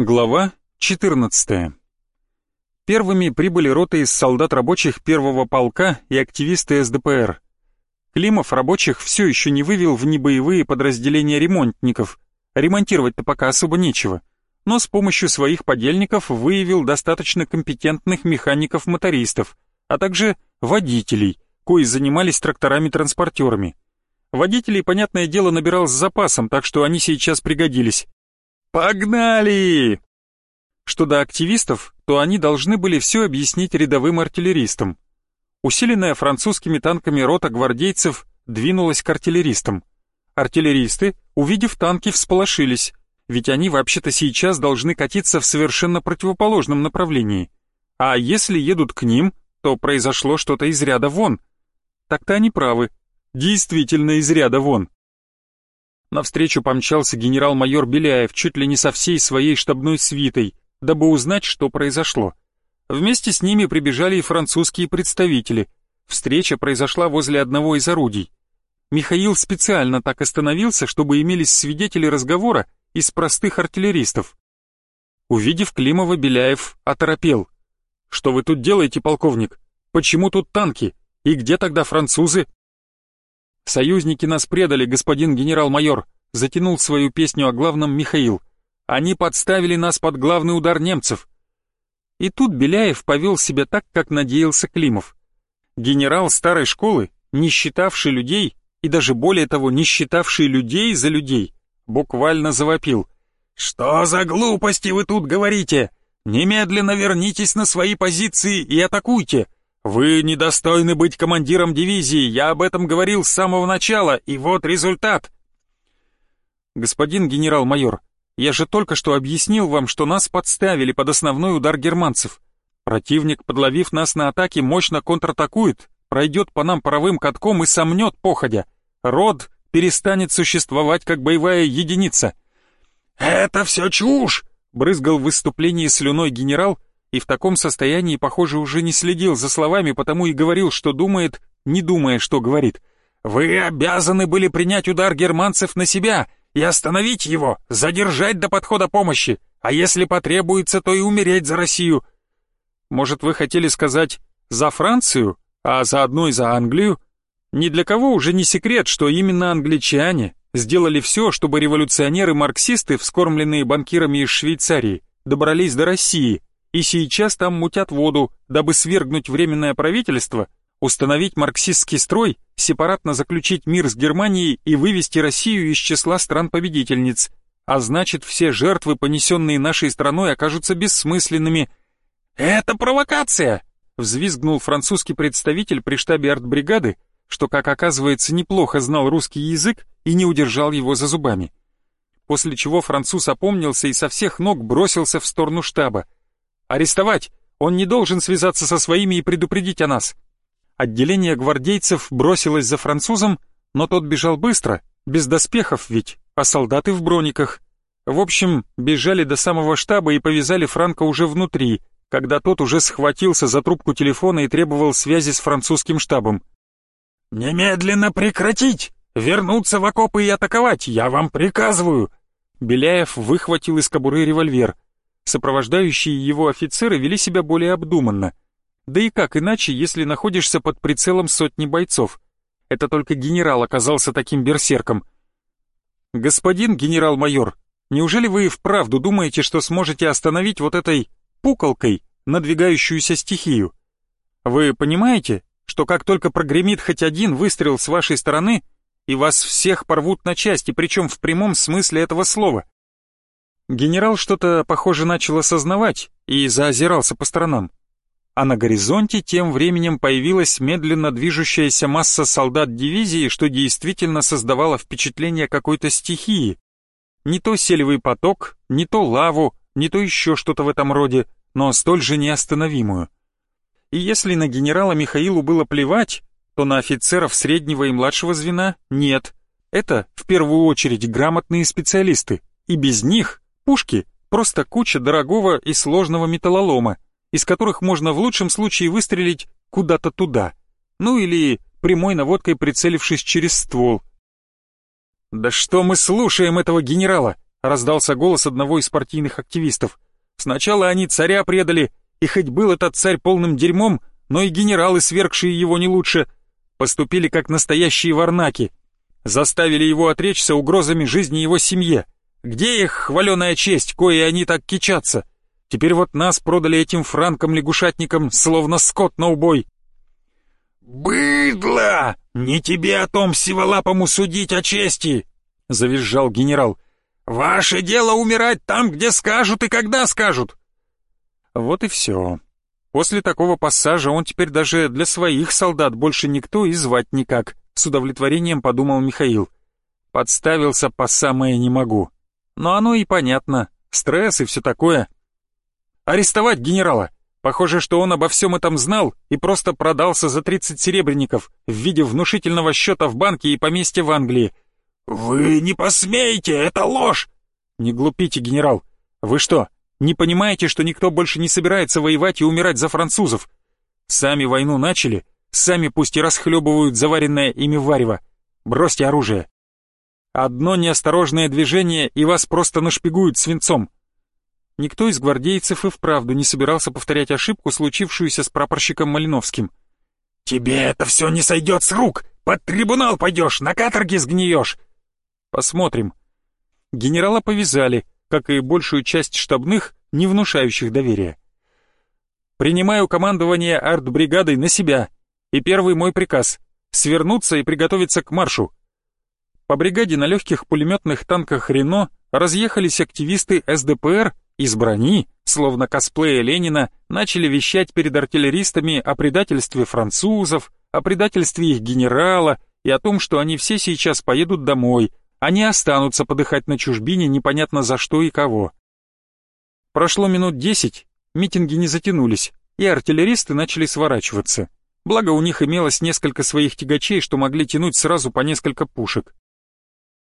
Глава 14. Первыми прибыли роты из солдат рабочих первого полка и активисты СДПР. Климов рабочих все еще не вывел в небоевые подразделения ремонтников. Ремонтировать-то пока особо нечего. Но с помощью своих подельников выявил достаточно компетентных механиков-мотористов, а также водителей, кои занимались тракторами-транспортерами. Водителей, понятное дело, набирал с запасом, так что они сейчас пригодились. «Погнали!» Что до активистов, то они должны были все объяснить рядовым артиллеристам. Усиленная французскими танками рота гвардейцев двинулась к артиллеристам. Артиллеристы, увидев танки, всполошились, ведь они вообще-то сейчас должны катиться в совершенно противоположном направлении. А если едут к ним, то произошло что-то из ряда вон. Так-то они правы. Действительно из ряда вон. Навстречу помчался генерал-майор Беляев чуть ли не со всей своей штабной свитой, дабы узнать, что произошло. Вместе с ними прибежали и французские представители. Встреча произошла возле одного из орудий. Михаил специально так остановился, чтобы имелись свидетели разговора из простых артиллеристов. Увидев Климова, Беляев оторопел. «Что вы тут делаете, полковник? Почему тут танки? И где тогда французы?» «Союзники нас предали, господин генерал-майор», затянул свою песню о главном Михаил. «Они подставили нас под главный удар немцев». И тут Беляев повел себя так, как надеялся Климов. Генерал старой школы, не считавший людей, и даже более того, не считавший людей за людей, буквально завопил. «Что за глупости вы тут говорите? Немедленно вернитесь на свои позиции и атакуйте! «Вы недостойны быть командиром дивизии, я об этом говорил с самого начала, и вот результат!» «Господин генерал-майор, я же только что объяснил вам, что нас подставили под основной удар германцев. Противник, подловив нас на атаке, мощно контратакует, пройдет по нам паровым катком и сомнет походя. Род перестанет существовать как боевая единица». «Это все чушь!» — брызгал в выступлении слюной генерал — и в таком состоянии, похоже, уже не следил за словами, потому и говорил, что думает, не думая, что говорит. «Вы обязаны были принять удар германцев на себя и остановить его, задержать до подхода помощи, а если потребуется, то и умереть за Россию». Может, вы хотели сказать «за Францию», а заодно и за Англию? Ни для кого уже не секрет, что именно англичане сделали все, чтобы революционеры-марксисты, вскормленные банкирами из Швейцарии, добрались до России – и сейчас там мутят воду, дабы свергнуть временное правительство, установить марксистский строй, сепаратно заключить мир с Германией и вывести Россию из числа стран-победительниц. А значит, все жертвы, понесенные нашей страной, окажутся бессмысленными. «Это провокация!» — взвизгнул французский представитель при штабе артбригады, что, как оказывается, неплохо знал русский язык и не удержал его за зубами. После чего француз опомнился и со всех ног бросился в сторону штаба — Арестовать! Он не должен связаться со своими и предупредить о нас!» Отделение гвардейцев бросилось за французом, но тот бежал быстро, без доспехов ведь, а солдаты в брониках. В общем, бежали до самого штаба и повязали Франка уже внутри, когда тот уже схватился за трубку телефона и требовал связи с французским штабом. «Немедленно прекратить! Вернуться в окопы и атаковать! Я вам приказываю!» Беляев выхватил из кобуры револьвер — Сопровождающие его офицеры вели себя более обдуманно. Да и как иначе, если находишься под прицелом сотни бойцов? Это только генерал оказался таким берсерком. «Господин генерал-майор, неужели вы и вправду думаете, что сможете остановить вот этой пуколкой надвигающуюся стихию? Вы понимаете, что как только прогремит хоть один выстрел с вашей стороны, и вас всех порвут на части, причем в прямом смысле этого слова?» Генерал что-то, похоже, начал осознавать и заозирался по сторонам. А на горизонте тем временем появилась медленно движущаяся масса солдат дивизии, что действительно создавало впечатление какой-то стихии. Не то селевый поток, не то лаву, не то еще что-то в этом роде, но столь же неостановимую. И если на генерала Михаилу было плевать, то на офицеров среднего и младшего звена нет. Это, в первую очередь, грамотные специалисты, и без них Пушки — просто куча дорогого и сложного металлолома, из которых можно в лучшем случае выстрелить куда-то туда, ну или прямой наводкой прицелившись через ствол. «Да что мы слушаем этого генерала? — раздался голос одного из партийных активистов. «Сначала они царя предали, и хоть был этот царь полным дерьмом, но и генералы, свергшие его не лучше, поступили как настоящие варнаки, заставили его отречься угрозами жизни его семье. Где их хваленая честь, кое они так кичатся? Теперь вот нас продали этим франкам-лягушатникам, словно скот на убой. «Быдло! Не тебе о том сиволапому судить о чести!» — завизжал генерал. «Ваше дело умирать там, где скажут и когда скажут!» Вот и все. После такого пассажа он теперь даже для своих солдат больше никто и звать никак, с удовлетворением подумал Михаил. Подставился по самое не могу. Но оно и понятно, стресс и все такое. Арестовать генерала! Похоже, что он обо всем этом знал и просто продался за 30 серебряников в виде внушительного счета в банке и поместья в Англии. «Вы не посмеете, это ложь!» «Не глупите, генерал. Вы что, не понимаете, что никто больше не собирается воевать и умирать за французов? Сами войну начали, сами пусть и расхлебывают заваренное ими варево. Бросьте оружие. Одно неосторожное движение, и вас просто нашпигуют свинцом. Никто из гвардейцев и вправду не собирался повторять ошибку, случившуюся с прапорщиком Малиновским. «Тебе это все не сойдет с рук! Под трибунал пойдешь, на каторге сгниешь!» «Посмотрим». Генерала повязали, как и большую часть штабных, не внушающих доверия. «Принимаю командование артбригадой на себя, и первый мой приказ — свернуться и приготовиться к маршу». По бригаде на легких пулеметных танках «Рено» разъехались активисты СДПР из брони, словно косплея Ленина, начали вещать перед артиллеристами о предательстве французов, о предательстве их генерала и о том, что они все сейчас поедут домой, они останутся подыхать на чужбине непонятно за что и кого. Прошло минут десять, митинги не затянулись, и артиллеристы начали сворачиваться. Благо у них имелось несколько своих тягачей, что могли тянуть сразу по несколько пушек.